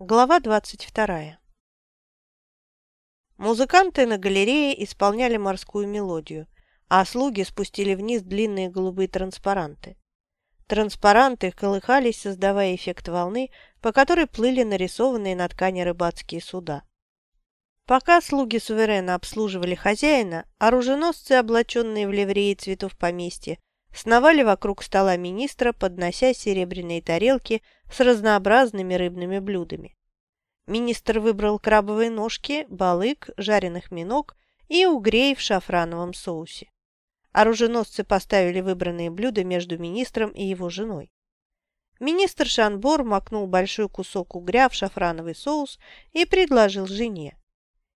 Глава 22. Музыканты на галерее исполняли морскую мелодию, а слуги спустили вниз длинные голубые транспаранты. Транспаранты колыхались, создавая эффект волны, по которой плыли нарисованные на ткани рыбацкие суда. Пока слуги суверена обслуживали хозяина, оруженосцы, облаченные в ливреи цветов поместья, сновали вокруг стола министра, поднося серебряные тарелки с разнообразными рыбными блюдами. Министр выбрал крабовые ножки, балык, жареных миног и угрей в шафрановом соусе. Оруженосцы поставили выбранные блюда между министром и его женой. Министр Шанбор макнул большой кусок угря в шафрановый соус и предложил жене.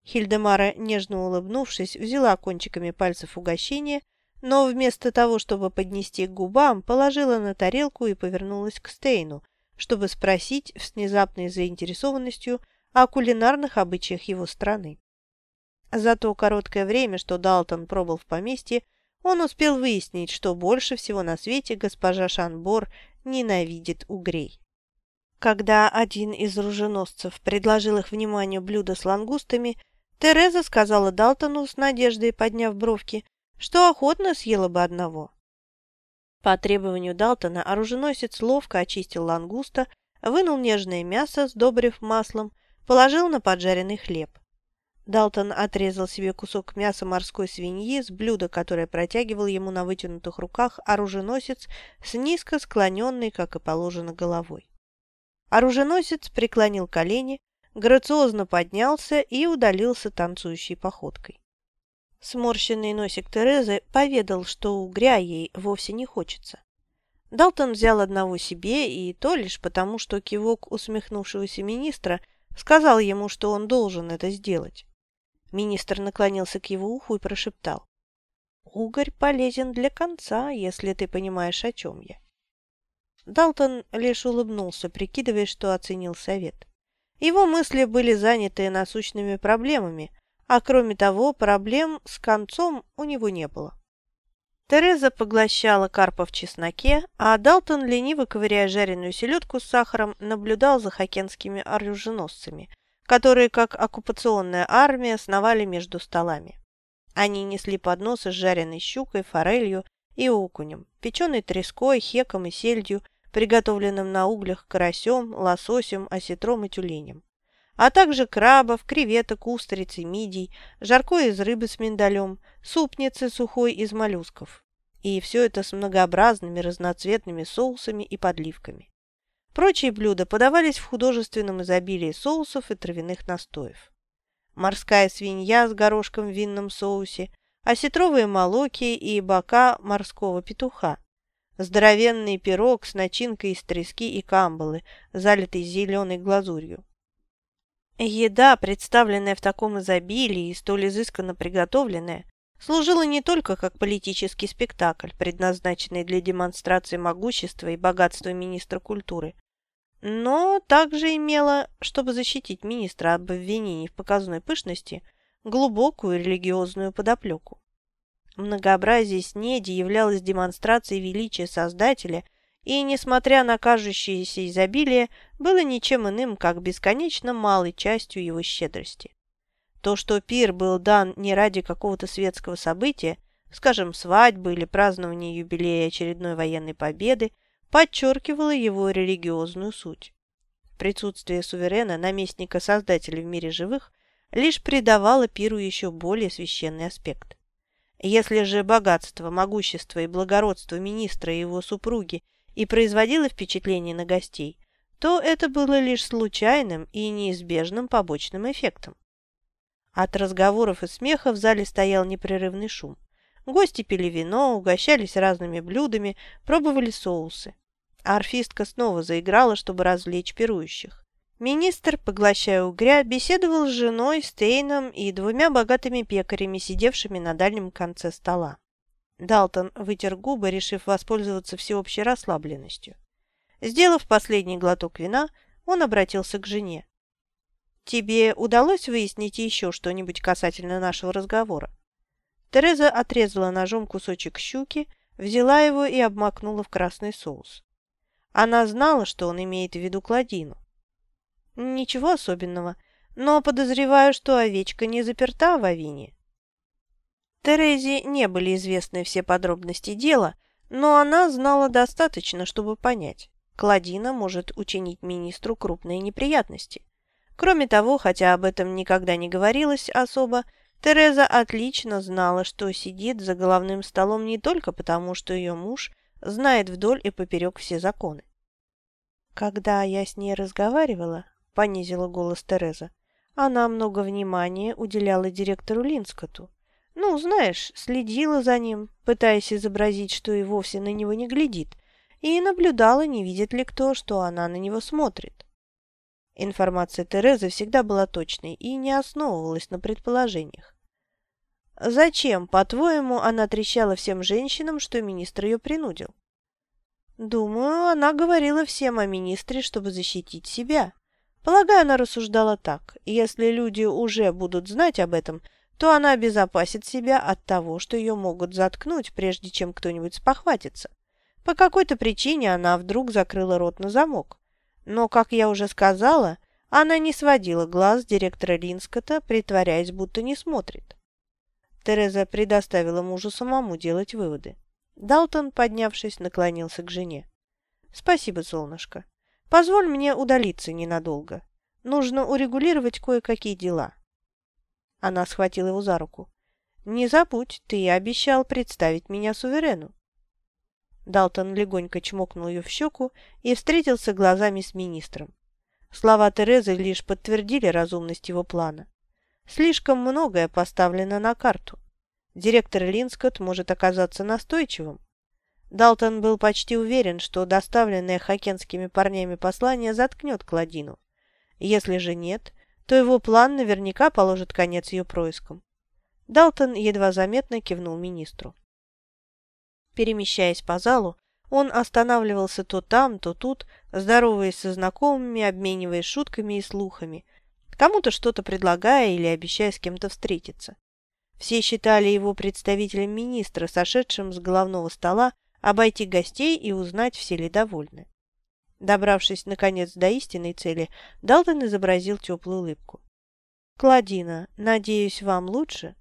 Хильдемара, нежно улыбнувшись, взяла кончиками пальцев угощение но вместо того, чтобы поднести к губам, положила на тарелку и повернулась к Стейну, чтобы спросить с внезапной заинтересованностью о кулинарных обычаях его страны. За то короткое время, что Далтон пробыл в поместье, он успел выяснить, что больше всего на свете госпожа Шанбор ненавидит угрей. Когда один из оруженосцев предложил их вниманию блюдо с лангустами, Тереза сказала Далтону с надеждой, подняв бровки, что охотно съела бы одного. По требованию Далтона оруженосец ловко очистил лангуста, вынул нежное мясо, сдобрив маслом, положил на поджаренный хлеб. Далтон отрезал себе кусок мяса морской свиньи с блюда, которое протягивал ему на вытянутых руках оруженосец с низко склоненной, как и положено, головой. Оруженосец преклонил колени, грациозно поднялся и удалился танцующей походкой. Сморщенный носик Терезы поведал, что угря ей вовсе не хочется. Далтон взял одного себе, и то лишь потому, что кивок усмехнувшегося министра сказал ему, что он должен это сделать. Министр наклонился к его уху и прошептал. «Угорь полезен для конца, если ты понимаешь, о чем я». Далтон лишь улыбнулся, прикидывая, что оценил совет. Его мысли были заняты насущными проблемами, а кроме того, проблем с концом у него не было. Тереза поглощала карпа в чесноке, а Далтон, лениво ковыряя жареную селедку с сахаром, наблюдал за хокенскими оруженосцами, которые, как оккупационная армия, сновали между столами. Они несли подносы с жареной щукой, форелью и окунем, печеной треской, хеком и сельдью, приготовленным на углях карасем, лососем, осетром и тюленем а также крабов, креветок, устриц и мидий, жарко из рыбы с миндалем, супницы сухой из моллюсков. И все это с многообразными разноцветными соусами и подливками. Прочие блюда подавались в художественном изобилии соусов и травяных настоев. Морская свинья с горошком в винном соусе, осетровые молоки и бока морского петуха, здоровенный пирог с начинкой из трески и камбалы, залитый зеленой глазурью, Еда, представленная в таком изобилии и столь изысканно приготовленная, служила не только как политический спектакль, предназначенный для демонстрации могущества и богатства министра культуры, но также имела, чтобы защитить министра от обвинений в показной пышности, глубокую религиозную подоплеку. Многообразие снеди являлось демонстрацией величия Создателя и, несмотря на кажущееся изобилие, было ничем иным, как бесконечно малой частью его щедрости. То, что пир был дан не ради какого-то светского события, скажем, свадьбы или празднования юбилея очередной военной победы, подчеркивало его религиозную суть. Присутствие суверена, наместника Создателя в мире живых, лишь придавало пиру еще более священный аспект. Если же богатство, могущество и благородство министра и его супруги и производило впечатление на гостей, то это было лишь случайным и неизбежным побочным эффектом. От разговоров и смеха в зале стоял непрерывный шум. Гости пили вино, угощались разными блюдами, пробовали соусы. Арфистка снова заиграла, чтобы развлечь пирующих. Министр, поглощая угря, беседовал с женой, Стейном и двумя богатыми пекарями, сидевшими на дальнем конце стола. Далтон вытер губы, решив воспользоваться всеобщей расслабленностью. Сделав последний глоток вина, он обратился к жене. «Тебе удалось выяснить еще что-нибудь касательно нашего разговора?» Тереза отрезала ножом кусочек щуки, взяла его и обмакнула в красный соус. Она знала, что он имеет в виду Кладину. Ничего особенного, но подозреваю, что овечка не заперта в авине. Терезе не были известны все подробности дела, но она знала достаточно, чтобы понять. Кладина может учинить министру крупные неприятности. Кроме того, хотя об этом никогда не говорилось особо, Тереза отлично знала, что сидит за головным столом не только потому, что ее муж знает вдоль и поперек все законы. «Когда я с ней разговаривала», — понизила голос Тереза, «она много внимания уделяла директору Линскоту. Ну, знаешь, следила за ним, пытаясь изобразить, что и вовсе на него не глядит, и наблюдала, не видит ли кто, что она на него смотрит. Информация Терезы всегда была точной и не основывалась на предположениях. Зачем, по-твоему, она трещала всем женщинам, что министр ее принудил? Думаю, она говорила всем о министре, чтобы защитить себя. Полагаю, она рассуждала так. Если люди уже будут знать об этом, то она обезопасит себя от того, что ее могут заткнуть, прежде чем кто-нибудь спохватится. По какой-то причине она вдруг закрыла рот на замок. Но, как я уже сказала, она не сводила глаз директора Линскота, притворяясь, будто не смотрит. Тереза предоставила мужу самому делать выводы. Далтон, поднявшись, наклонился к жене. «Спасибо, солнышко. Позволь мне удалиться ненадолго. Нужно урегулировать кое-какие дела». Она схватила его за руку. «Не забудь, ты обещал представить меня суверену». Далтон легонько чмокнул ее в щеку и встретился глазами с министром. Слова Терезы лишь подтвердили разумность его плана. Слишком многое поставлено на карту. Директор Линскотт может оказаться настойчивым. Далтон был почти уверен, что доставленное хокенскими парнями послание заткнет Кладину. Если же нет, то его план наверняка положит конец ее проискам. Далтон едва заметно кивнул министру. Перемещаясь по залу, он останавливался то там, то тут, здороваясь со знакомыми, обмениваясь шутками и слухами, кому-то что-то предлагая или обещая с кем-то встретиться. Все считали его представителем министра, сошедшим с головного стола, обойти гостей и узнать, все ли довольны. Добравшись, наконец, до истинной цели, Далтон изобразил теплую улыбку. «Кладина, надеюсь, вам лучше?»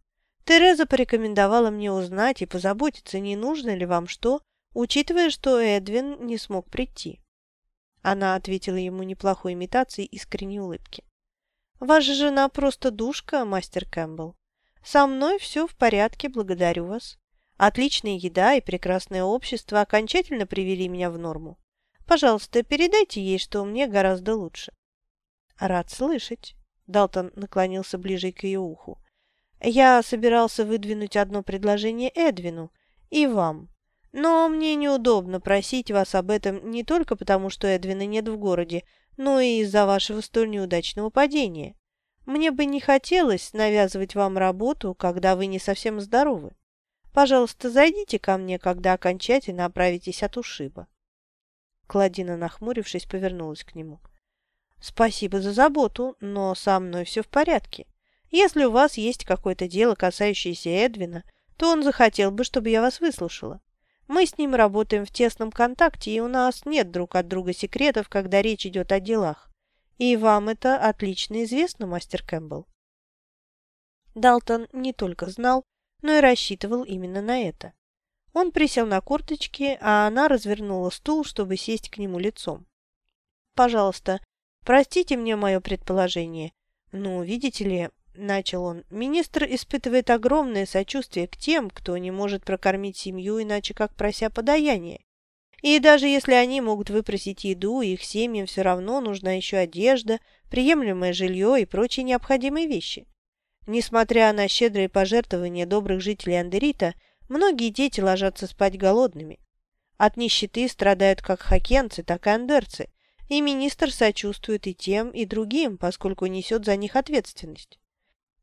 Тереза порекомендовала мне узнать и позаботиться, не нужно ли вам что, учитывая, что Эдвин не смог прийти. Она ответила ему неплохой имитацией искренней улыбки. «Ваша жена просто душка, мастер Кэмпбелл. Со мной все в порядке, благодарю вас. Отличная еда и прекрасное общество окончательно привели меня в норму. Пожалуйста, передайте ей, что мне гораздо лучше». «Рад слышать», — Далтон наклонился ближе к ее уху. Я собирался выдвинуть одно предложение Эдвину и вам, но мне неудобно просить вас об этом не только потому, что Эдвина нет в городе, но и из-за вашего столь неудачного падения. Мне бы не хотелось навязывать вам работу, когда вы не совсем здоровы. Пожалуйста, зайдите ко мне, когда окончательно оправитесь от ушиба». Кладина, нахмурившись, повернулась к нему. «Спасибо за заботу, но со мной все в порядке. Если у вас есть какое-то дело, касающееся Эдвина, то он захотел бы, чтобы я вас выслушала. Мы с ним работаем в тесном контакте, и у нас нет друг от друга секретов, когда речь идет о делах. И вам это отлично известно, мастер Кэмпбелл. Далтон не только знал, но и рассчитывал именно на это. Он присел на корточки, а она развернула стул, чтобы сесть к нему лицом. «Пожалуйста, простите мне мое предположение. Ну, видите ли, – начал он, – министр испытывает огромное сочувствие к тем, кто не может прокормить семью иначе как прося подаяние. И даже если они могут выпросить еду, их семьям все равно нужна еще одежда, приемлемое жилье и прочие необходимые вещи. Несмотря на щедрые пожертвования добрых жителей Андерита, многие дети ложатся спать голодными. От нищеты страдают как хокенцы, так и андерцы, и министр сочувствует и тем, и другим, поскольку несет за них ответственность.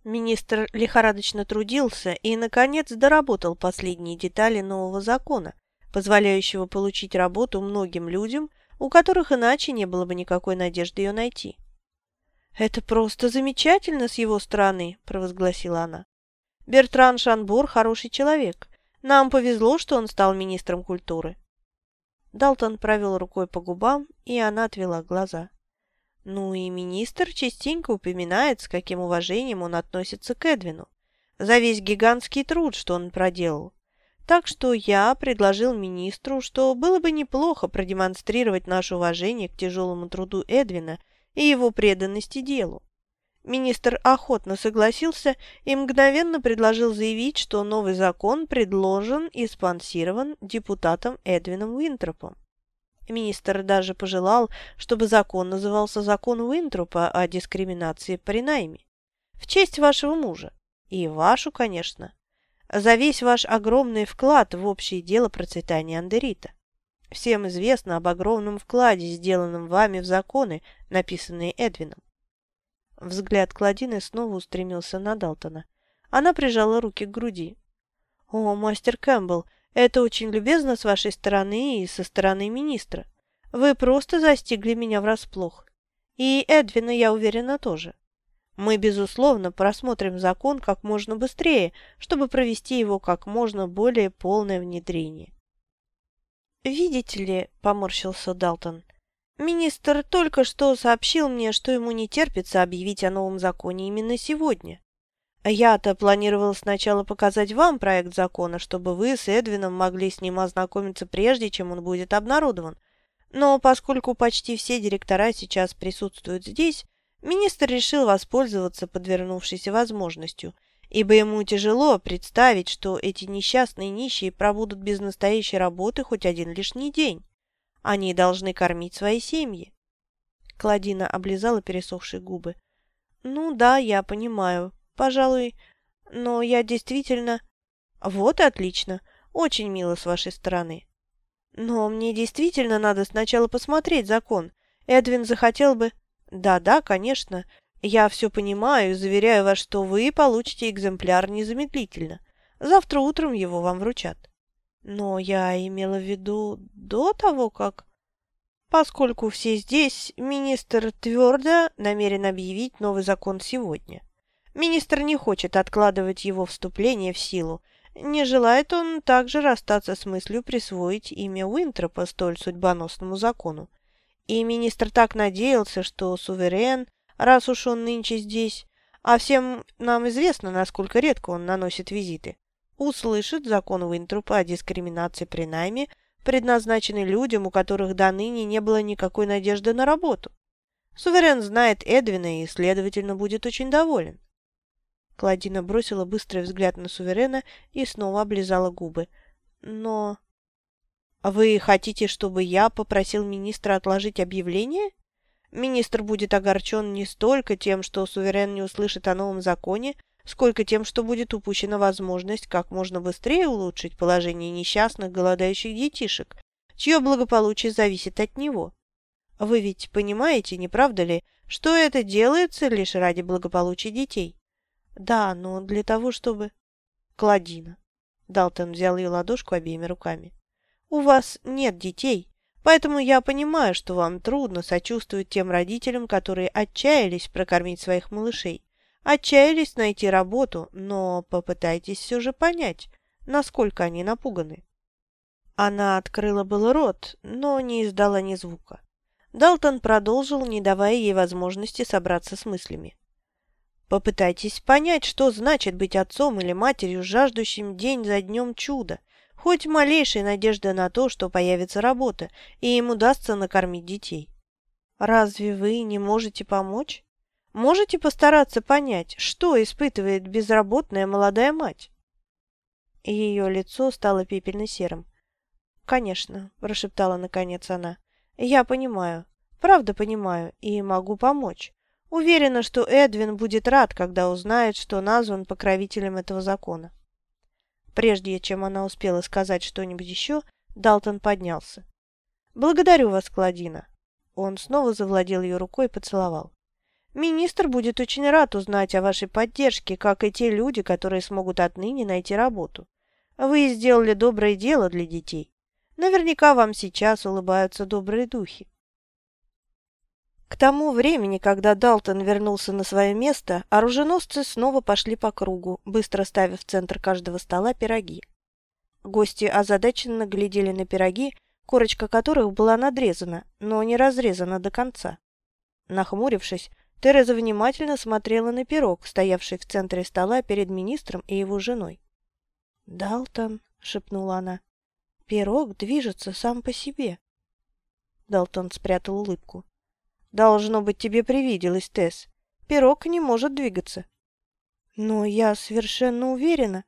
Министр лихорадочно трудился и, наконец, доработал последние детали нового закона, позволяющего получить работу многим людям, у которых иначе не было бы никакой надежды ее найти. «Это просто замечательно с его стороны», – провозгласила она. «Бертран Шанбур – хороший человек. Нам повезло, что он стал министром культуры». Далтон провел рукой по губам, и она отвела глаза. Ну и министр частенько упоминает, с каким уважением он относится к Эдвину, за весь гигантский труд, что он проделал. Так что я предложил министру, что было бы неплохо продемонстрировать наше уважение к тяжелому труду Эдвина и его преданности делу. Министр охотно согласился и мгновенно предложил заявить, что новый закон предложен и спонсирован депутатом Эдвином Уинтропом. Министр даже пожелал, чтобы закон назывался «Закон Уинтропа о дискриминации при найме». В честь вашего мужа. И вашу, конечно. За весь ваш огромный вклад в общее дело процветания Андерита. Всем известно об огромном вкладе, сделанном вами в законы, написанные Эдвином. Взгляд Кладины снова устремился на Далтона. Она прижала руки к груди. «О, мастер Кэмпбелл, это очень любезно с вашей стороны и со стороны министра. Вы просто застигли меня врасплох. И Эдвина, я уверена, тоже. Мы, безусловно, просмотрим закон как можно быстрее, чтобы провести его как можно более полное внедрение». «Видите ли», — поморщился Далтон, — Министр только что сообщил мне, что ему не терпится объявить о новом законе именно сегодня. Я-то планировал сначала показать вам проект закона, чтобы вы с Эдвином могли с ним ознакомиться прежде, чем он будет обнародован. Но поскольку почти все директора сейчас присутствуют здесь, министр решил воспользоваться подвернувшейся возможностью, ибо ему тяжело представить, что эти несчастные нищие пробудут без настоящей работы хоть один лишний день. Они должны кормить свои семьи. Кладина облизала пересохшие губы. «Ну да, я понимаю. Пожалуй, но я действительно...» «Вот и отлично. Очень мило с вашей стороны. Но мне действительно надо сначала посмотреть закон. Эдвин захотел бы...» «Да-да, конечно. Я все понимаю и заверяю вас, что вы получите экземпляр незамедлительно. Завтра утром его вам вручат». Но я имела в виду до того, как... Поскольку все здесь, министр твердо намерен объявить новый закон сегодня. Министр не хочет откладывать его вступление в силу. Не желает он также расстаться с мыслью присвоить имя Уинтропа столь судьбоносному закону. И министр так надеялся, что суверен, раз уж он нынче здесь, а всем нам известно, насколько редко он наносит визиты, услышит закон Уинтрупа о дискриминации при найме, предназначенный людям, у которых до ныне не было никакой надежды на работу. Суверен знает Эдвина и, следовательно, будет очень доволен. Клодина бросила быстрый взгляд на Суверена и снова облизала губы. Но... «Вы хотите, чтобы я попросил министра отложить объявление? Министр будет огорчен не столько тем, что Суверен не услышит о новом законе, сколько тем, что будет упущена возможность как можно быстрее улучшить положение несчастных голодающих детишек, чье благополучие зависит от него. Вы ведь понимаете, не правда ли, что это делается лишь ради благополучия детей? Да, но для того, чтобы... Кладина. Далтон взял ее ладошку обеими руками. У вас нет детей, поэтому я понимаю, что вам трудно сочувствовать тем родителям, которые отчаялись прокормить своих малышей. Отчаялись найти работу, но попытайтесь все же понять, насколько они напуганы. Она открыла был рот, но не издала ни звука. Далтон продолжил, не давая ей возможности собраться с мыслями. Попытайтесь понять, что значит быть отцом или матерью, жаждущим день за днем чуда, хоть малейшей надежды на то, что появится работа, и им удастся накормить детей. Разве вы не можете помочь? Можете постараться понять, что испытывает безработная молодая мать?» Ее лицо стало пепельно-серым. «Конечно», – прошептала наконец она. «Я понимаю, правда понимаю, и могу помочь. Уверена, что Эдвин будет рад, когда узнает, что назван покровителем этого закона». Прежде чем она успела сказать что-нибудь еще, Далтон поднялся. «Благодарю вас, Кладина». Он снова завладел ее рукой и поцеловал. Министр будет очень рад узнать о вашей поддержке, как и те люди, которые смогут отныне найти работу. Вы сделали доброе дело для детей. Наверняка вам сейчас улыбаются добрые духи. К тому времени, когда Далтон вернулся на свое место, оруженосцы снова пошли по кругу, быстро ставя в центр каждого стола пироги. Гости озадаченно глядели на пироги, корочка которых была надрезана, но не разрезана до конца. Нахмурившись, Тереза внимательно смотрела на пирог, стоявший в центре стола перед министром и его женой. «Далтон», — шепнула она, — «пирог движется сам по себе». Далтон спрятал улыбку. «Должно быть, тебе привиделось, Тесс. Пирог не может двигаться». «Но я совершенно уверена».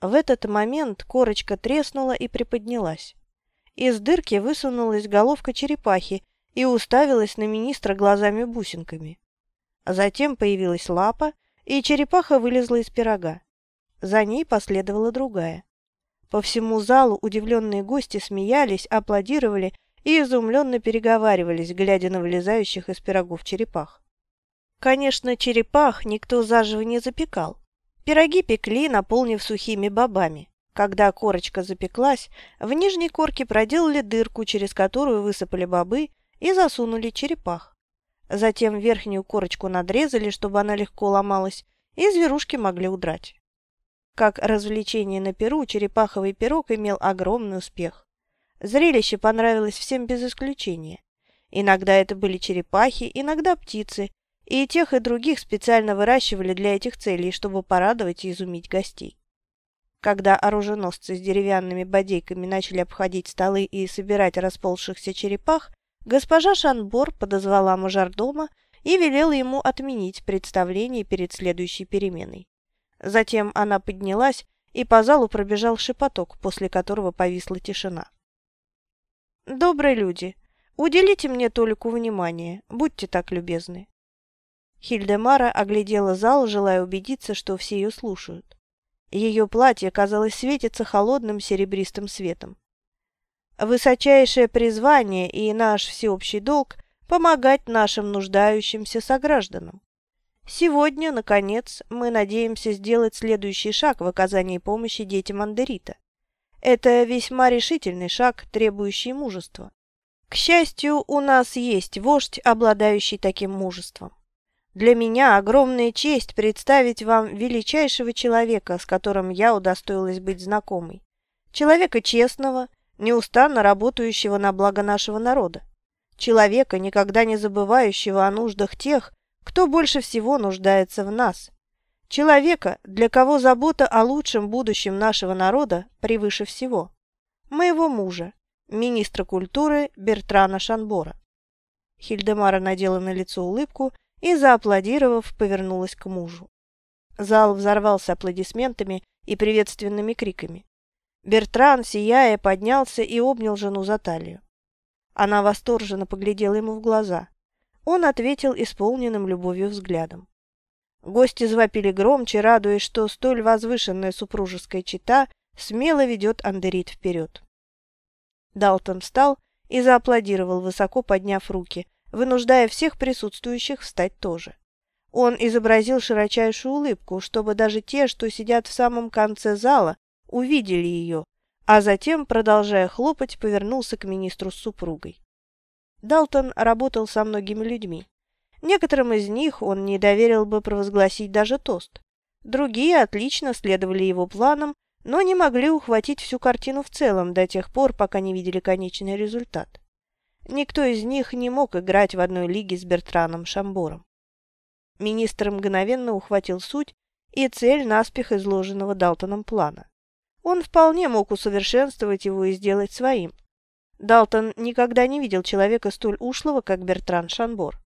В этот момент корочка треснула и приподнялась. Из дырки высунулась головка черепахи и уставилась на министра глазами-бусинками. Затем появилась лапа, и черепаха вылезла из пирога. За ней последовала другая. По всему залу удивленные гости смеялись, аплодировали и изумленно переговаривались, глядя на вылезающих из пирогов черепах. Конечно, черепах никто заживо не запекал. Пироги пекли, наполнив сухими бобами. Когда корочка запеклась, в нижней корке проделали дырку, через которую высыпали бобы и засунули черепах. Затем верхнюю корочку надрезали, чтобы она легко ломалась, и зверушки могли удрать. Как развлечение на перу, черепаховый пирог имел огромный успех. Зрелище понравилось всем без исключения. Иногда это были черепахи, иногда птицы, и тех и других специально выращивали для этих целей, чтобы порадовать и изумить гостей. Когда оруженосцы с деревянными бодейками начали обходить столы и собирать расползшихся черепах, госпожа Шанбор подозвала мажордома и велела ему отменить представление перед следующей переменой. Затем она поднялась, и по залу пробежал шепоток, после которого повисла тишина. «Добрые люди, уделите мне Толику внимания, будьте так любезны». Хильдемара оглядела зал, желая убедиться, что все ее слушают. Ее платье, казалось, светится холодным серебристым светом. Высочайшее призвание и наш всеобщий долг – помогать нашим нуждающимся согражданам. Сегодня, наконец, мы надеемся сделать следующий шаг в оказании помощи детям Андерита. Это весьма решительный шаг, требующий мужества. К счастью, у нас есть вождь, обладающий таким мужеством. Для меня огромная честь представить вам величайшего человека, с которым я удостоилась быть знакомой. Человека честного, неустанно работающего на благо нашего народа. Человека, никогда не забывающего о нуждах тех, кто больше всего нуждается в нас. Человека, для кого забота о лучшем будущем нашего народа превыше всего. Моего мужа, министра культуры Бертрана Шанбора. Хильдемара надела на лицо улыбку и, зааплодировав, повернулась к мужу. Зал взорвался аплодисментами и приветственными криками. Бертран, сияя, поднялся и обнял жену за талию. Она восторженно поглядела ему в глаза. Он ответил исполненным любовью взглядом. Гости завопили громче, радуясь, что столь возвышенная супружеская чита смело ведет Андерит вперед. Далтон встал и зааплодировал, высоко подняв руки, вынуждая всех присутствующих встать тоже. Он изобразил широчайшую улыбку, чтобы даже те, что сидят в самом конце зала, увидели ее, а затем, продолжая хлопать, повернулся к министру с супругой. Далтон работал со многими людьми. Некоторым из них он не доверил бы провозгласить даже тост. Другие отлично следовали его планам, но не могли ухватить всю картину в целом до тех пор, пока не видели конечный результат. Никто из них не мог играть в одной лиге с Бертраном Шамбором. Министр мгновенно ухватил суть и цель наспех изложенного Далтоном плана. Он вполне мог усовершенствовать его и сделать своим. Далтон никогда не видел человека столь ушлого, как Бертран Шанбор.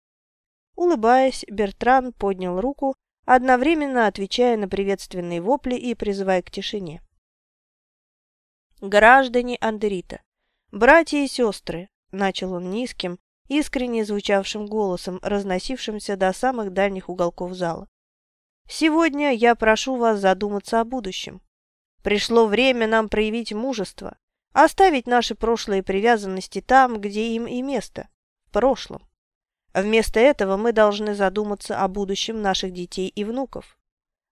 Улыбаясь, Бертран поднял руку, одновременно отвечая на приветственные вопли и призывая к тишине. «Граждане Андерита, братья и сестры, начал он низким, искренне звучавшим голосом, разносившимся до самых дальних уголков зала. «Сегодня я прошу вас задуматься о будущем. Пришло время нам проявить мужество, оставить наши прошлые привязанности там, где им и место, в прошлом. Вместо этого мы должны задуматься о будущем наших детей и внуков».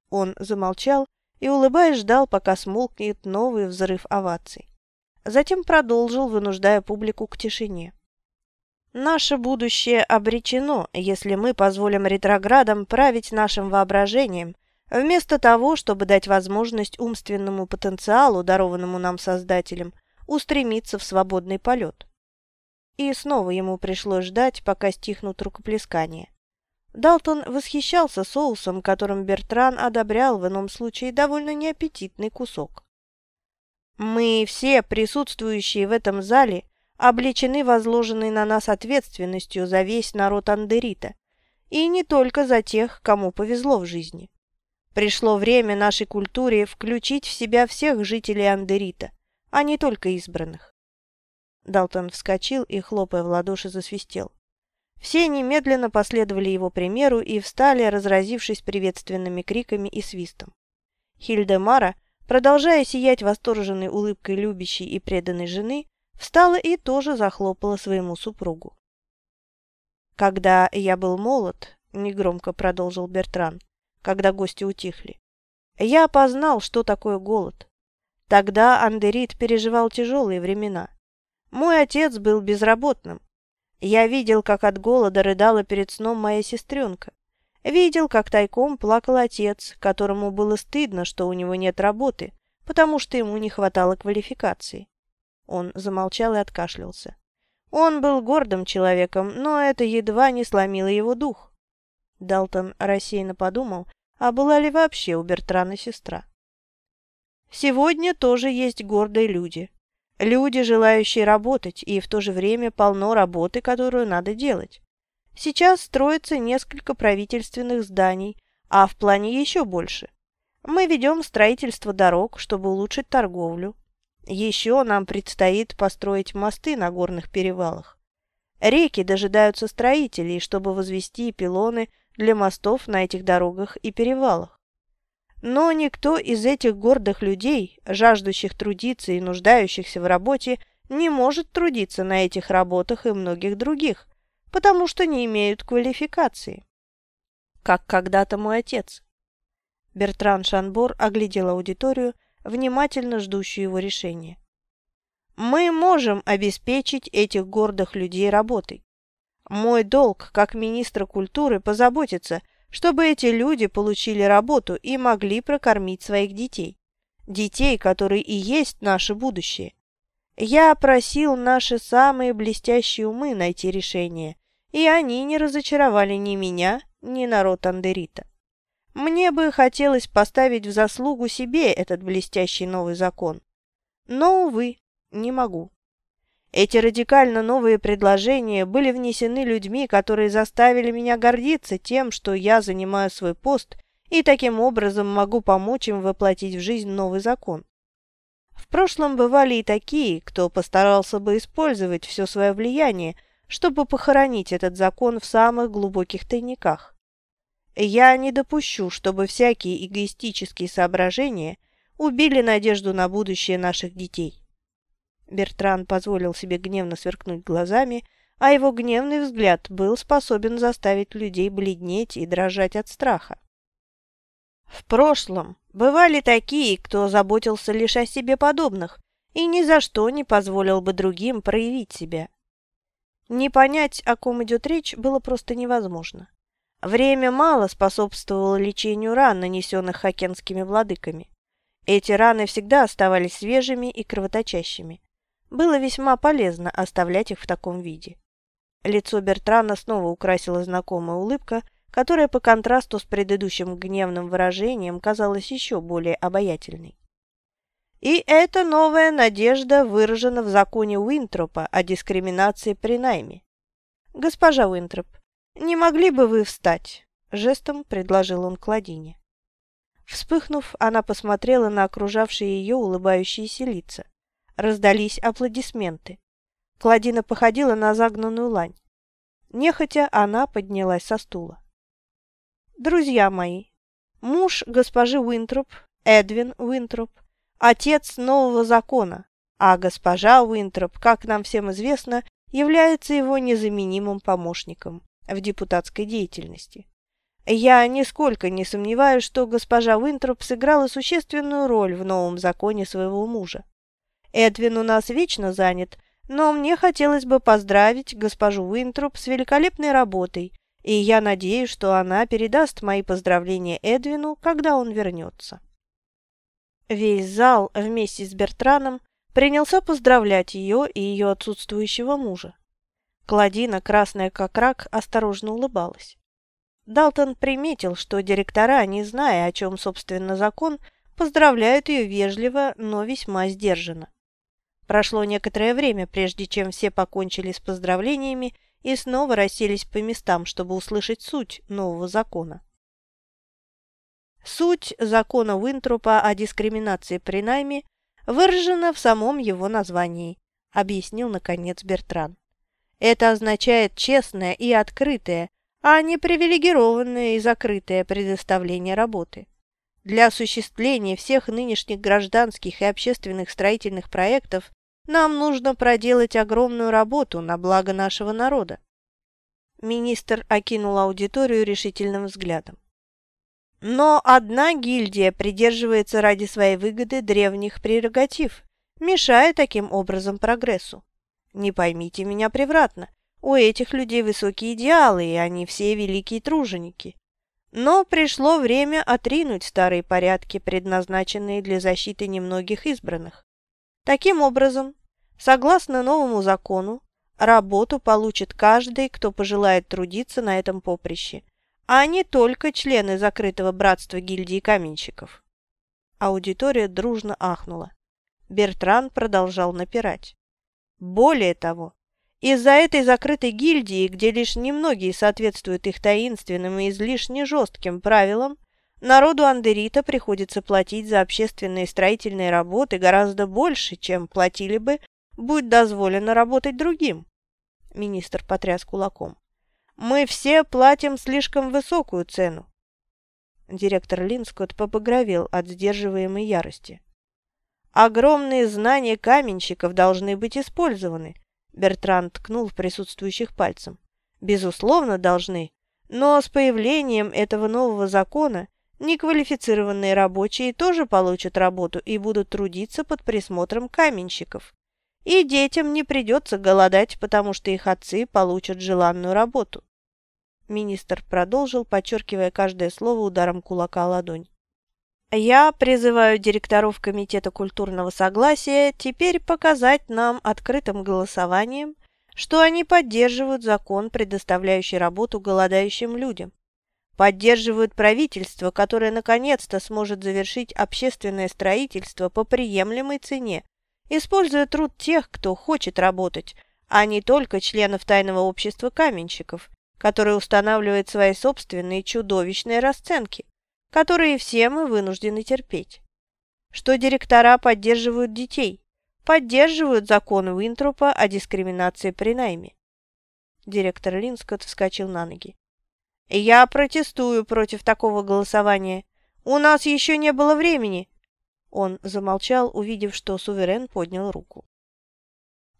Он замолчал и, улыбаясь, ждал, пока смолкнет новый взрыв оваций. Затем продолжил, вынуждая публику к тишине. Наше будущее обречено, если мы позволим ретроградам править нашим воображением, вместо того, чтобы дать возможность умственному потенциалу, дарованному нам Создателем, устремиться в свободный полет. и снова ему пришлось ждать, пока стихнут рукоплескания. Далтон восхищался соусом, которым Бертран одобрял в ином случае довольно неаппетитный кусок. «Мы все, присутствующие в этом зале, облечены возложенной на нас ответственностью за весь народ Андерита, и не только за тех, кому повезло в жизни. Пришло время нашей культуре включить в себя всех жителей Андерита, а не только избранных. Далтон вскочил и, хлопая в ладоши, засвистел. Все немедленно последовали его примеру и встали, разразившись приветственными криками и свистом. Хильдемара, продолжая сиять восторженной улыбкой любящей и преданной жены, встала и тоже захлопала своему супругу. «Когда я был молод», — негромко продолжил Бертран, когда гости утихли, «я познал, что такое голод. Тогда Андерит переживал тяжелые времена. Мой отец был безработным. Я видел, как от голода рыдала перед сном моя сестренка. Видел, как тайком плакал отец, которому было стыдно, что у него нет работы, потому что ему не хватало квалификации. Он замолчал и откашлялся. Он был гордым человеком, но это едва не сломило его дух. Далтон рассеянно подумал, а была ли вообще у Бертрана сестра. Сегодня тоже есть гордые люди. Люди, желающие работать, и в то же время полно работы, которую надо делать. Сейчас строится несколько правительственных зданий, а в плане еще больше. Мы ведем строительство дорог, чтобы улучшить торговлю. Еще нам предстоит построить мосты на горных перевалах. Реки дожидаются строителей, чтобы возвести пилоны для мостов на этих дорогах и перевалах. Но никто из этих гордых людей, жаждущих трудиться и нуждающихся в работе, не может трудиться на этих работах и многих других, потому что не имеют квалификации. Как когда-то мой отец. Бертран Шанбор оглядел аудиторию, внимательно ждущую его решения. Мы можем обеспечить этих гордых людей работой. Мой долг, как министра культуры, позаботиться – чтобы эти люди получили работу и могли прокормить своих детей. Детей, которые и есть наше будущее. Я просил наши самые блестящие умы найти решение, и они не разочаровали ни меня, ни народ Андерита. Мне бы хотелось поставить в заслугу себе этот блестящий новый закон. Но, увы, не могу. Эти радикально новые предложения были внесены людьми, которые заставили меня гордиться тем, что я занимаю свой пост и таким образом могу помочь им воплотить в жизнь новый закон. В прошлом бывали и такие, кто постарался бы использовать все свое влияние, чтобы похоронить этот закон в самых глубоких тайниках. Я не допущу, чтобы всякие эгоистические соображения убили надежду на будущее наших детей. Бертран позволил себе гневно сверкнуть глазами, а его гневный взгляд был способен заставить людей бледнеть и дрожать от страха. В прошлом бывали такие, кто заботился лишь о себе подобных и ни за что не позволил бы другим проявить себя. Не понять, о ком идет речь, было просто невозможно. Время мало способствовало лечению ран, нанесенных хакенскими владыками. Эти раны всегда оставались свежими и кровоточащими. Было весьма полезно оставлять их в таком виде. Лицо Бертрана снова украсила знакомая улыбка, которая по контрасту с предыдущим гневным выражением казалась еще более обаятельной. И эта новая надежда выражена в законе Уинтропа о дискриминации при найме. «Госпожа Уинтроп, не могли бы вы встать?» – жестом предложил он Кладине. Вспыхнув, она посмотрела на окружавшие ее улыбающиеся лица. Раздались аплодисменты. Кладина походила на загнанную лань. Нехотя она поднялась со стула. «Друзья мои, муж госпожи Уинтроп, Эдвин Уинтроп, отец нового закона, а госпожа Уинтроп, как нам всем известно, является его незаменимым помощником в депутатской деятельности. Я нисколько не сомневаюсь, что госпожа Уинтроп сыграла существенную роль в новом законе своего мужа. Эдвин у нас вечно занят, но мне хотелось бы поздравить госпожу Уинтроп с великолепной работой, и я надеюсь, что она передаст мои поздравления Эдвину, когда он вернется. Весь зал вместе с Бертраном принялся поздравлять ее и ее отсутствующего мужа. Кладина, красная как рак, осторожно улыбалась. Далтон приметил, что директора, не зная, о чем, собственно, закон, поздравляют ее вежливо, но весьма сдержанно. Прошло некоторое время, прежде чем все покончили с поздравлениями и снова расселись по местам, чтобы услышать суть нового закона. Суть закона Уинтрупа о дискриминации при найме выражена в самом его названии, объяснил, наконец, Бертран. Это означает честное и открытое, а не привилегированное и закрытое предоставление работы. Для осуществления всех нынешних гражданских и общественных строительных проектов нам нужно проделать огромную работу на благо нашего народа. Министр окинул аудиторию решительным взглядом. Но одна гильдия придерживается ради своей выгоды древних прерогатив, мешая таким образом прогрессу. Не поймите меня превратно. У этих людей высокие идеалы, и они все великие труженики. Но пришло время отринуть старые порядки, предназначенные для защиты немногих избранных. Таким образом, согласно новому закону, работу получит каждый, кто пожелает трудиться на этом поприще, а не только члены закрытого братства гильдии каменщиков. Аудитория дружно ахнула. Бертран продолжал напирать. Более того, из-за этой закрытой гильдии, где лишь немногие соответствуют их таинственным и излишне жестким правилам, народу Андерита приходится платить за общественные строительные работы гораздо больше, чем платили бы, будь дозволено работать другим. Министр потряс кулаком. Мы все платим слишком высокую цену. Директор Линскот побагровел от сдерживаемой ярости. Огромные знания каменщиков должны быть использованы, Бертран ткнул в присутствующих пальцем. Безусловно, должны. Но с появлением этого нового закона неквалифицированные рабочие тоже получат работу и будут трудиться под присмотром каменщиков. И детям не придется голодать, потому что их отцы получат желанную работу. Министр продолжил, подчеркивая каждое слово ударом кулака о ладонь. Я призываю директоров Комитета культурного согласия теперь показать нам открытым голосованием, что они поддерживают закон, предоставляющий работу голодающим людям, поддерживают правительство, которое наконец-то сможет завершить общественное строительство по приемлемой цене, используя труд тех, кто хочет работать, а не только членов тайного общества каменщиков, которое устанавливает свои собственные чудовищные расценки которые все мы вынуждены терпеть. Что директора поддерживают детей, поддерживают закон Уинтропа о дискриминации при найме. Директор Линскотт вскочил на ноги. «Я протестую против такого голосования. У нас еще не было времени». Он замолчал, увидев, что суверен поднял руку.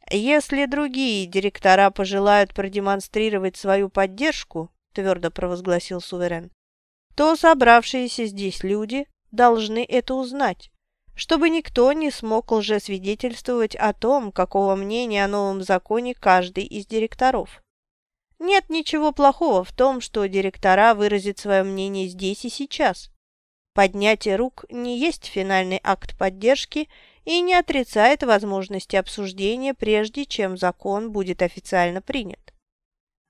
«Если другие директора пожелают продемонстрировать свою поддержку», твердо провозгласил суверен, то собравшиеся здесь люди должны это узнать, чтобы никто не смог лжесвидетельствовать о том, какого мнения о новом законе каждый из директоров. Нет ничего плохого в том, что директора выразят свое мнение здесь и сейчас. Поднятие рук не есть финальный акт поддержки и не отрицает возможности обсуждения, прежде чем закон будет официально принят.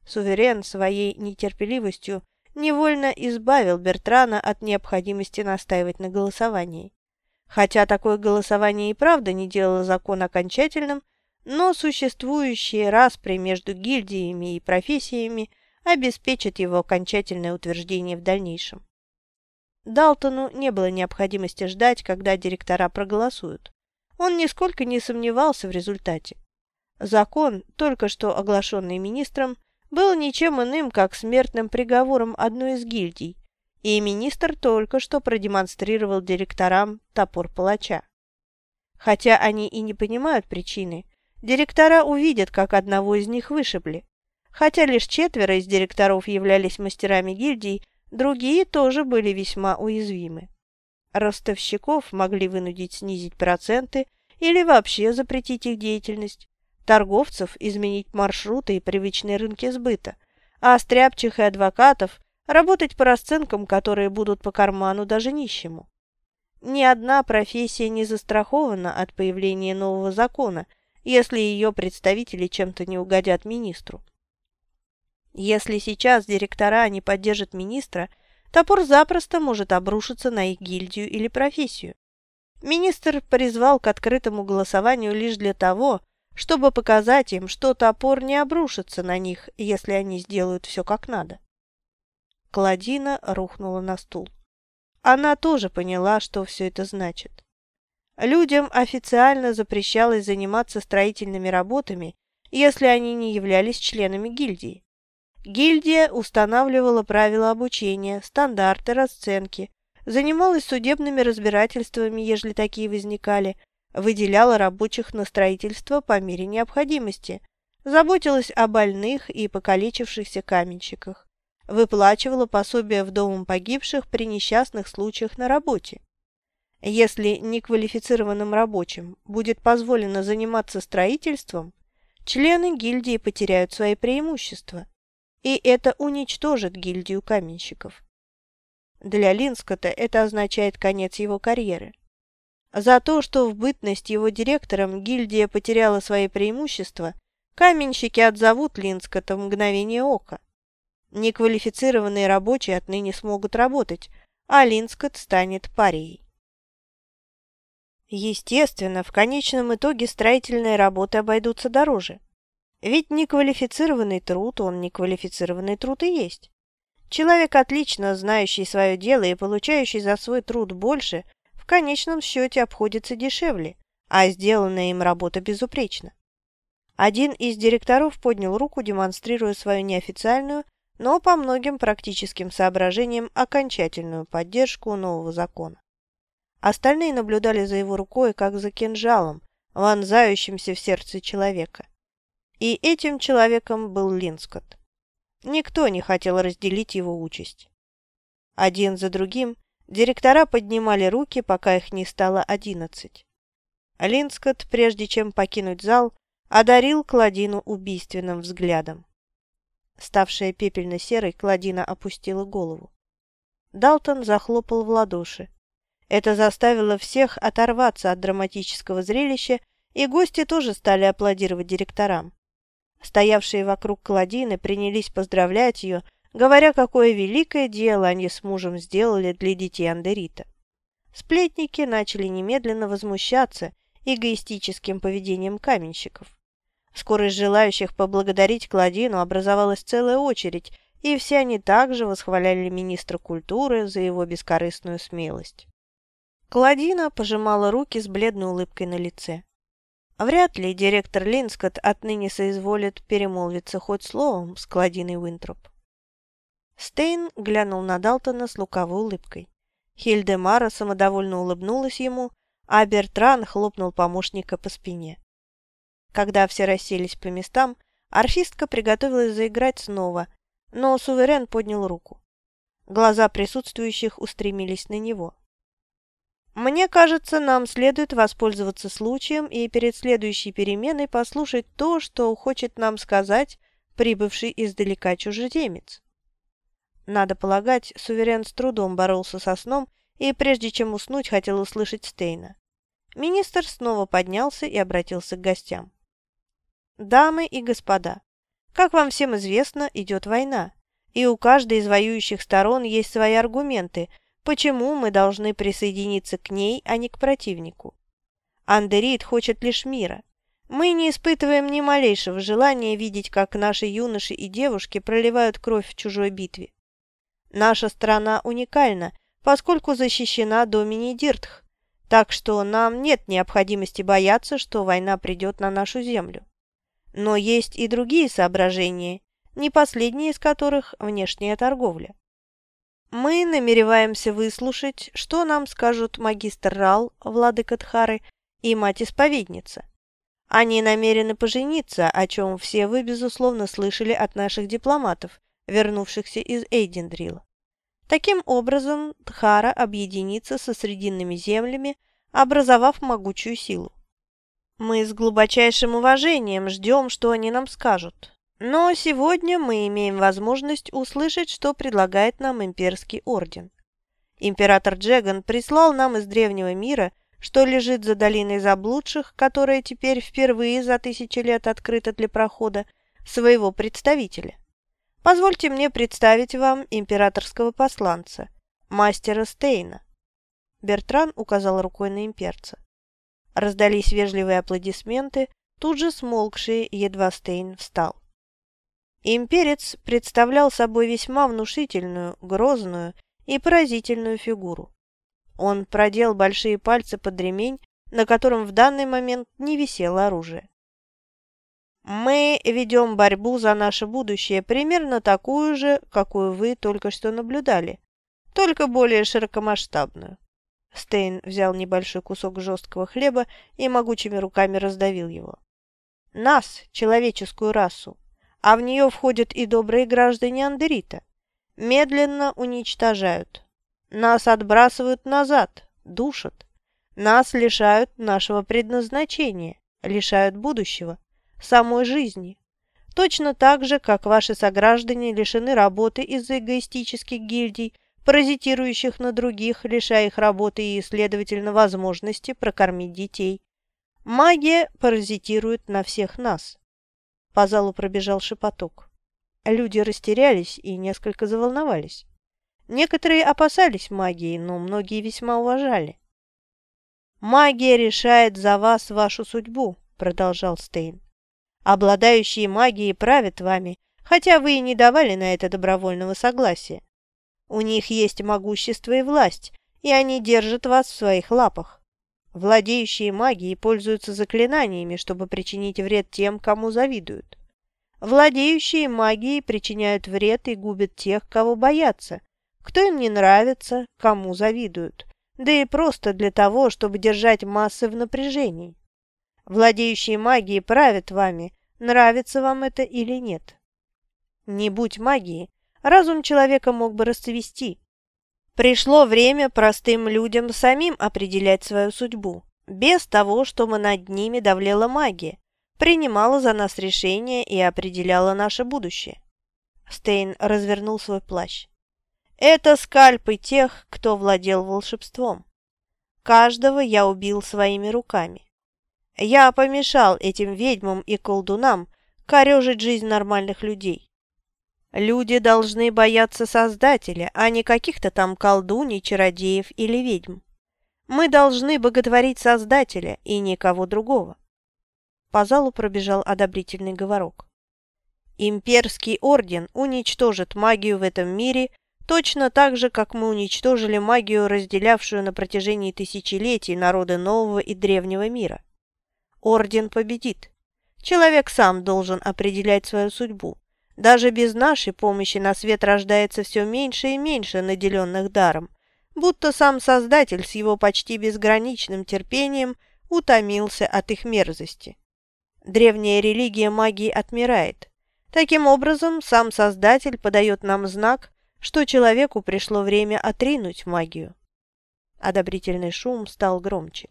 Суверен своей нетерпеливостью невольно избавил Бертрана от необходимости настаивать на голосовании. Хотя такое голосование и правда не делало закон окончательным, но существующие распри между гильдиями и профессиями обеспечат его окончательное утверждение в дальнейшем. Далтону не было необходимости ждать, когда директора проголосуют. Он нисколько не сомневался в результате. Закон, только что оглашенный министром, был ничем иным, как смертным приговором одной из гильдий, и министр только что продемонстрировал директорам топор палача. Хотя они и не понимают причины, директора увидят, как одного из них вышибли. Хотя лишь четверо из директоров являлись мастерами гильдий, другие тоже были весьма уязвимы. Ростовщиков могли вынудить снизить проценты или вообще запретить их деятельность торговцев изменить маршруты и привычные рынки сбыта, а стряпчих и адвокатов работать по расценкам, которые будут по карману даже нищему. Ни одна профессия не застрахована от появления нового закона, если ее представители чем-то не угодят министру. Если сейчас директора не поддержат министра, топор запросто может обрушиться на их гильдию или профессию. Министр призвал к открытому голосованию лишь для того, чтобы показать им, что топор не обрушится на них, если они сделают все как надо. Кладина рухнула на стул. Она тоже поняла, что все это значит. Людям официально запрещалось заниматься строительными работами, если они не являлись членами гильдии. Гильдия устанавливала правила обучения, стандарты, расценки, занималась судебными разбирательствами, ежели такие возникали, выделяла рабочих на строительство по мере необходимости, заботилась о больных и покалечившихся каменщиках, выплачивала пособия вдовам погибших при несчастных случаях на работе. Если неквалифицированным рабочим будет позволено заниматься строительством, члены гильдии потеряют свои преимущества – и это уничтожит гильдию каменщиков. Для Линскота это означает конец его карьеры. За то, что в бытность его директором гильдия потеряла свои преимущества, каменщики отзовут Линскота в мгновение ока. Неквалифицированные рабочие отныне смогут работать, а Линскот станет парией. Естественно, в конечном итоге строительные работы обойдутся дороже. Ведь неквалифицированный труд, он неквалифицированный труд и есть. Человек, отлично знающий свое дело и получающий за свой труд больше, в конечном счете обходится дешевле, а сделанная им работа безупречна. Один из директоров поднял руку, демонстрируя свою неофициальную, но по многим практическим соображениям окончательную поддержку нового закона. Остальные наблюдали за его рукой, как за кинжалом, вонзающимся в сердце человека. И этим человеком был Линскотт. Никто не хотел разделить его участь. Один за другим директора поднимали руки, пока их не стало одиннадцать. Линскотт, прежде чем покинуть зал, одарил Кладину убийственным взглядом. Ставшая пепельно-серой, Кладина опустила голову. Далтон захлопал в ладоши. Это заставило всех оторваться от драматического зрелища, и гости тоже стали аплодировать директорам. Стоявшие вокруг Кладины принялись поздравлять ее, говоря, какое великое дело они с мужем сделали для детей Андерита. Сплетники начали немедленно возмущаться эгоистическим поведением каменщиков. Скоро из желающих поблагодарить Кладину образовалась целая очередь, и все они также восхваляли министра культуры за его бескорыстную смелость. Кладина пожимала руки с бледной улыбкой на лице. Вряд ли директор Линскотт отныне соизволит перемолвиться хоть словом с Кладиной Уинтроп. Стейн глянул на Далтона с луковой улыбкой. Хильдемара самодовольно улыбнулась ему, а Бертран хлопнул помощника по спине. Когда все расселись по местам, арфистка приготовилась заиграть снова, но суверен поднял руку. Глаза присутствующих устремились на него. Мне кажется, нам следует воспользоваться случаем и перед следующей переменой послушать то, что хочет нам сказать прибывший издалека чужеземец. Надо полагать, суверен с трудом боролся со сном и, прежде чем уснуть, хотел услышать Стейна. Министр снова поднялся и обратился к гостям. «Дамы и господа, как вам всем известно, идет война, и у каждой из воюющих сторон есть свои аргументы – Почему мы должны присоединиться к ней, а не к противнику? Андерит хочет лишь мира. Мы не испытываем ни малейшего желания видеть, как наши юноши и девушки проливают кровь в чужой битве. Наша страна уникальна, поскольку защищена Домини Диртх, так что нам нет необходимости бояться, что война придет на нашу землю. Но есть и другие соображения, не последние из которых – внешняя торговля. Мы намереваемся выслушать, что нам скажут магистр Рал, владыка Тхары, и мать-исповедница. Они намерены пожениться, о чем все вы, безусловно, слышали от наших дипломатов, вернувшихся из Эйдендрила. Таким образом, Тхара объединится со Срединными землями, образовав могучую силу. Мы с глубочайшим уважением ждем, что они нам скажут, но сегодня мы имеем возможность услышать, что предлагает нам имперский орден. Император Джеган прислал нам из древнего мира, что лежит за долиной заблудших, которая теперь впервые за тысячи лет открыта для прохода, своего представителя. Позвольте мне представить вам императорского посланца, мастера Стейна. Бертран указал рукой на имперца. Раздались вежливые аплодисменты, тут же смолкшие, едва Стейн встал. Имперец представлял собой весьма внушительную, грозную и поразительную фигуру. Он продел большие пальцы под ремень, на котором в данный момент не висело оружие. «Мы ведем борьбу за наше будущее, примерно такую же, какую вы только что наблюдали, только более широкомасштабную». Стейн взял небольшой кусок жесткого хлеба и могучими руками раздавил его. «Нас, человеческую расу, а в нее входят и добрые граждане Андерита, медленно уничтожают. Нас отбрасывают назад, душат. Нас лишают нашего предназначения, лишают будущего, самой жизни. Точно так же, как ваши сограждане лишены работы из-за эгоистических гильдий, паразитирующих на других, лишая их работы и, следовательно, возможности прокормить детей. Магия паразитирует на всех нас. По залу пробежал шепоток. Люди растерялись и несколько заволновались. Некоторые опасались магии, но многие весьма уважали. «Магия решает за вас вашу судьбу», — продолжал Стейн. «Обладающие магией правят вами, хотя вы и не давали на это добровольного согласия. У них есть могущество и власть, и они держат вас в своих лапах. Владеющие магией пользуются заклинаниями, чтобы причинить вред тем, кому завидуют. Владеющие магией причиняют вред и губят тех, кого боятся, кто им не нравится, кому завидуют, да и просто для того, чтобы держать массы в напряжении. Владеющие магией правят вами, нравится вам это или нет. Не будь магии, разум человека мог бы расцвести, Пришло время простым людям самим определять свою судьбу, без того, чтобы над ними давлела магия, принимала за нас решения и определяла наше будущее. Стейн развернул свой плащ. Это скальпы тех, кто владел волшебством. Каждого я убил своими руками. Я помешал этим ведьмам и колдунам корежить жизнь нормальных людей. Люди должны бояться Создателя, а не каких-то там колдуней, чародеев или ведьм. Мы должны боготворить Создателя и никого другого. По залу пробежал одобрительный говорок. Имперский орден уничтожит магию в этом мире точно так же, как мы уничтожили магию, разделявшую на протяжении тысячелетий народы нового и древнего мира. Орден победит. Человек сам должен определять свою судьбу. Даже без нашей помощи на свет рождается все меньше и меньше наделенных даром, будто сам Создатель с его почти безграничным терпением утомился от их мерзости. Древняя религия магии отмирает. Таким образом, сам Создатель подает нам знак, что человеку пришло время отринуть магию. Одобрительный шум стал громче.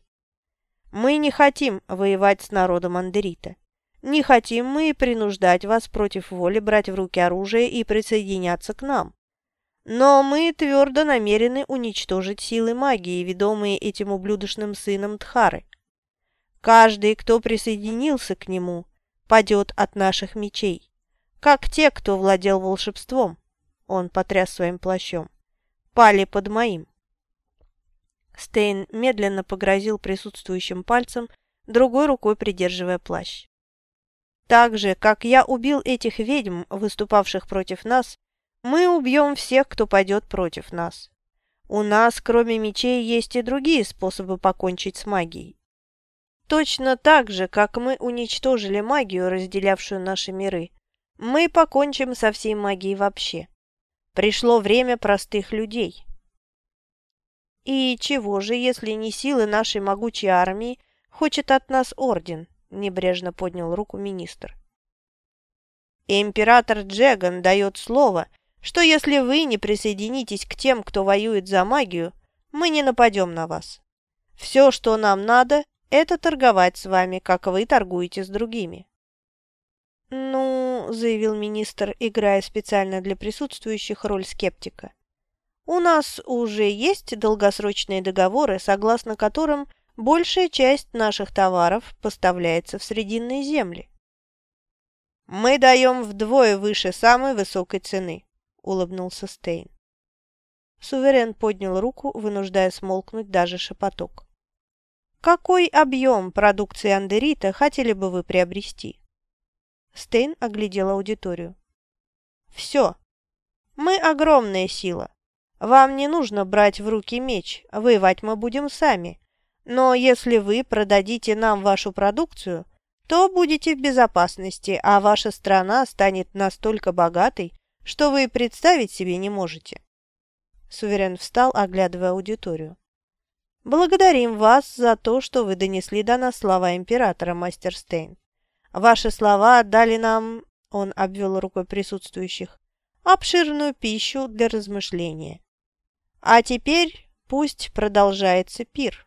Мы не хотим воевать с народом Андерита. Не хотим мы и принуждать вас против воли брать в руки оружие и присоединяться к нам. Но мы твердо намерены уничтожить силы магии, ведомые этим ублюдочным сыном Тхары. Каждый, кто присоединился к нему, падет от наших мечей, как те, кто владел волшебством. Он потряс своим плащом. Пали под моим. Стейн медленно погрозил присутствующим пальцем, другой рукой придерживая плащ. Так же, как я убил этих ведьм, выступавших против нас, мы убьем всех, кто пойдет против нас. У нас, кроме мечей, есть и другие способы покончить с магией. Точно так же, как мы уничтожили магию, разделявшую наши миры, мы покончим со всей магией вообще. Пришло время простых людей. И чего же, если не силы нашей могучей армии, хочет от нас орден? небрежно поднял руку министр. Император Джеган дает слово, что если вы не присоединитесь к тем, кто воюет за магию, мы не нападем на вас. Все, что нам надо, это торговать с вами, как вы торгуете с другими. «Ну, — заявил министр, играя специально для присутствующих роль скептика, — у нас уже есть долгосрочные договоры, согласно которым большая часть наших товаров поставляется в Срединные земли. «Мы даем вдвое выше самой высокой цены», – улыбнулся Стейн. Суверен поднял руку, вынуждая смолкнуть даже шепоток. «Какой объем продукции Андерита хотели бы вы приобрести?» Стейн оглядел аудиторию. «Все. Мы огромная сила. Вам не нужно брать в руки меч, воевать мы будем сами. Но если вы продадите нам вашу продукцию, то будете в безопасности, а ваша страна станет настолько богатой, что вы представить себе не можете. Суверен встал, оглядывая аудиторию. «Благодарим вас за то, что вы донесли до нас слова императора, мастер Стейн. Ваши слова дали нам...» — он обвел рукой присутствующих обширную пищу для размышления. А теперь пусть продолжается пир.